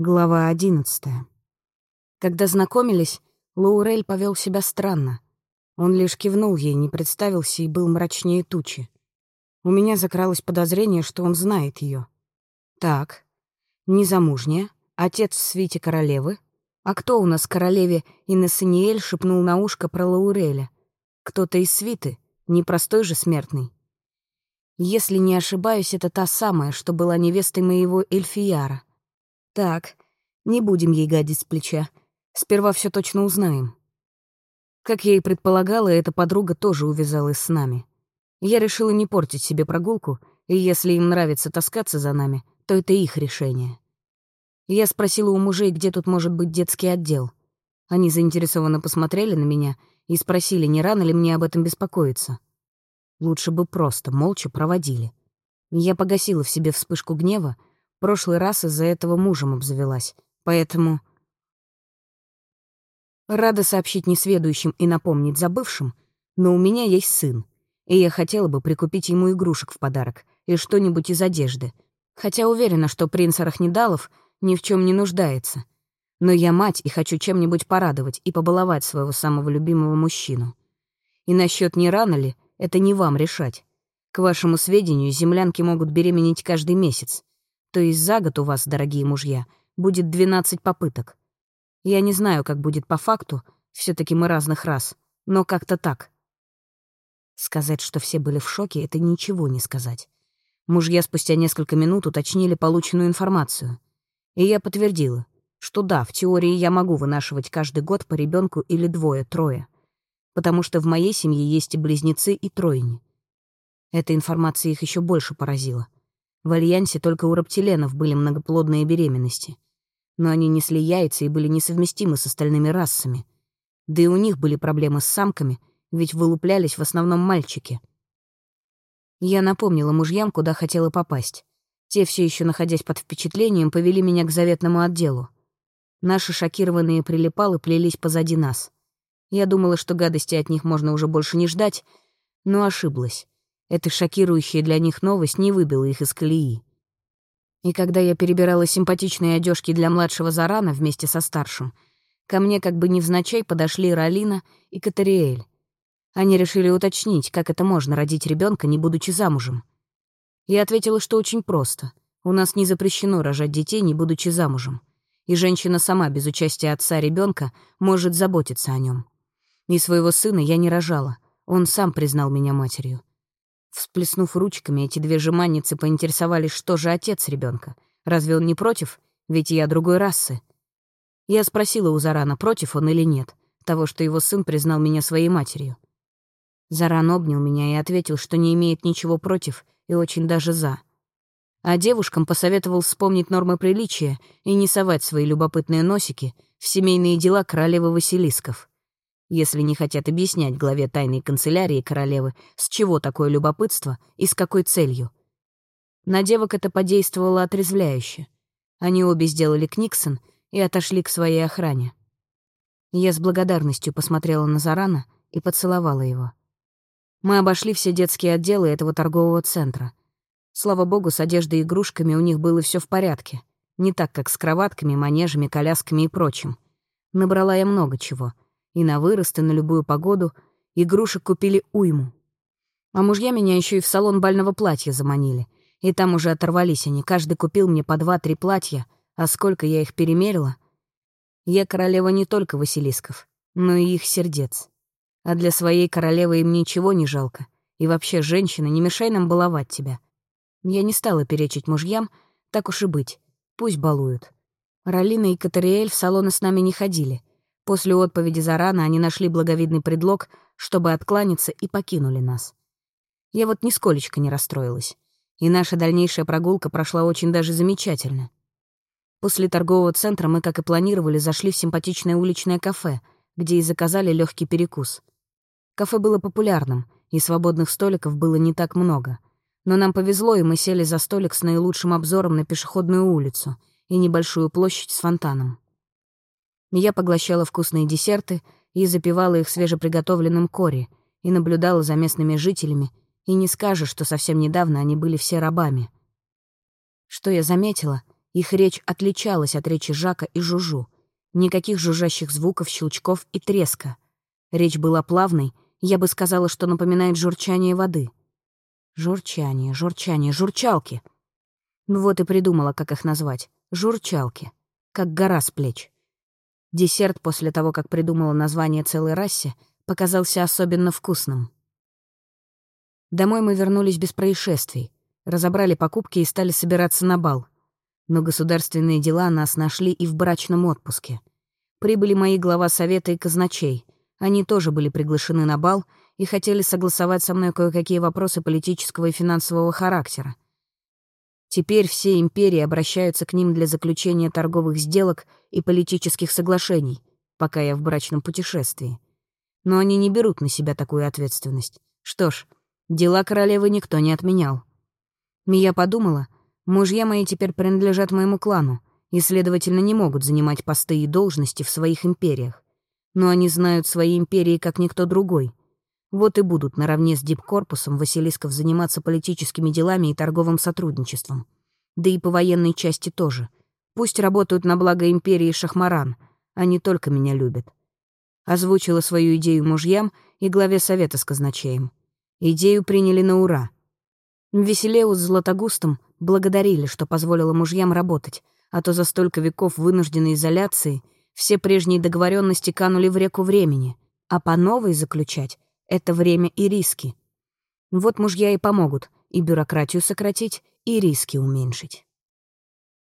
Глава одиннадцатая. Когда знакомились, Лаурель повел себя странно. Он лишь кивнул ей, не представился и был мрачнее тучи. У меня закралось подозрение, что он знает ее. Так, незамужняя, отец в свите королевы. А кто у нас королеве Инессаниэль шепнул на ушко про Лауреля? Кто-то из свиты, непростой же смертный. Если не ошибаюсь, это та самая, что была невестой моего Эльфияра. Так, не будем ей гадить с плеча. Сперва все точно узнаем. Как я и предполагала, эта подруга тоже увязалась с нами. Я решила не портить себе прогулку, и если им нравится таскаться за нами, то это их решение. Я спросила у мужей, где тут может быть детский отдел. Они заинтересованно посмотрели на меня и спросили, не рано ли мне об этом беспокоиться. Лучше бы просто молча проводили. Я погасила в себе вспышку гнева Прошлый раз из-за этого мужем обзавелась, поэтому... Рада сообщить несведущим и напомнить забывшим, но у меня есть сын, и я хотела бы прикупить ему игрушек в подарок и что-нибудь из одежды, хотя уверена, что принц Арахнидалов ни в чем не нуждается. Но я мать и хочу чем-нибудь порадовать и побаловать своего самого любимого мужчину. И насчет не рано ли, это не вам решать. К вашему сведению, землянки могут беременеть каждый месяц. То есть за год у вас, дорогие мужья, будет 12 попыток. Я не знаю, как будет по факту, все таки мы разных рас, но как-то так. Сказать, что все были в шоке, это ничего не сказать. Мужья спустя несколько минут уточнили полученную информацию. И я подтвердила, что да, в теории я могу вынашивать каждый год по ребенку или двое, трое. Потому что в моей семье есть и близнецы, и тройни. Эта информация их еще больше поразила — в альянсе только у рептиленов были многоплодные беременности. Но они несли яйца и были несовместимы с остальными расами. Да и у них были проблемы с самками, ведь вылуплялись в основном мальчики. Я напомнила мужьям, куда хотела попасть. Те, все еще находясь под впечатлением, повели меня к заветному отделу. Наши шокированные прилипалы плелись позади нас. Я думала, что гадости от них можно уже больше не ждать, но ошиблась. Эта шокирующая для них новость не выбила их из колеи. И когда я перебирала симпатичные одежки для младшего Зарана вместе со старшим, ко мне как бы невзначай подошли Ралина и Катариэль. Они решили уточнить, как это можно родить ребенка, не будучи замужем. Я ответила, что очень просто. У нас не запрещено рожать детей, не будучи замужем. И женщина сама, без участия отца ребенка, может заботиться о нем. И своего сына я не рожала. Он сам признал меня матерью. Всплеснув ручками, эти две жеманницы поинтересовались, что же отец ребенка. Разве он не против? Ведь я другой расы. Я спросила у Зарана, против он или нет, того, что его сын признал меня своей матерью. Заран обнял меня и ответил, что не имеет ничего против и очень даже за. А девушкам посоветовал вспомнить нормы приличия и не совать свои любопытные носики в семейные дела королевы Василисков если не хотят объяснять главе тайной канцелярии королевы, с чего такое любопытство и с какой целью. На девок это подействовало отрезвляюще. Они обе сделали книксон и отошли к своей охране. Я с благодарностью посмотрела на Зарана и поцеловала его. Мы обошли все детские отделы этого торгового центра. Слава богу, с одеждой и игрушками у них было все в порядке. Не так, как с кроватками, манежами, колясками и прочим. Набрала я много чего — и на вырост, и на любую погоду. Игрушек купили уйму. А мужья меня еще и в салон бального платья заманили. И там уже оторвались они. Каждый купил мне по два-три платья, а сколько я их перемерила. Я королева не только Василисков, но и их сердец. А для своей королевы им ничего не жалко. И вообще, женщина, не мешай нам баловать тебя. Я не стала перечить мужьям, так уж и быть. Пусть балуют. Ралина и Катариэль в салоны с нами не ходили. После отповеди Зарана они нашли благовидный предлог, чтобы откланяться и покинули нас. Я вот нисколечко не расстроилась. И наша дальнейшая прогулка прошла очень даже замечательно. После торгового центра мы, как и планировали, зашли в симпатичное уличное кафе, где и заказали легкий перекус. Кафе было популярным, и свободных столиков было не так много. Но нам повезло, и мы сели за столик с наилучшим обзором на пешеходную улицу и небольшую площадь с фонтаном. Я поглощала вкусные десерты и запивала их свежеприготовленным кори, и наблюдала за местными жителями, и не скажешь, что совсем недавно они были все рабами. Что я заметила, Их речь отличалась от речи Жака и Жужу. Никаких жужжащих звуков, щелчков и треска. Речь была плавной, я бы сказала, что напоминает журчание воды. Журчание, журчание, журчалки. Ну вот и придумала, как их назвать. Журчалки. Как гора с плеч. Десерт после того, как придумала название целой расе, показался особенно вкусным. Домой мы вернулись без происшествий, разобрали покупки и стали собираться на бал. Но государственные дела нас нашли и в брачном отпуске. Прибыли мои глава совета и казначей. Они тоже были приглашены на бал и хотели согласовать со мной кое-какие вопросы политического и финансового характера. Теперь все империи обращаются к ним для заключения торговых сделок и политических соглашений, пока я в брачном путешествии. Но они не берут на себя такую ответственность. Что ж, дела королевы никто не отменял. Мия подумала, мужья мои теперь принадлежат моему клану и, следовательно, не могут занимать посты и должности в своих империях. Но они знают свои империи как никто другой. Вот и будут наравне с дипкорпусом Василисков заниматься политическими делами и торговым сотрудничеством. Да и по военной части тоже. Пусть работают на благо империи Шахмаран, они только меня любят. Озвучила свою идею мужьям и главе совета с казначеем. Идею приняли на ура. Веселеу с Златогустом благодарили, что позволило мужьям работать, а то за столько веков вынужденной изоляции все прежние договоренности канули в реку времени, а по новой заключать — это время и риски. Вот мужья и помогут и бюрократию сократить, и риски уменьшить.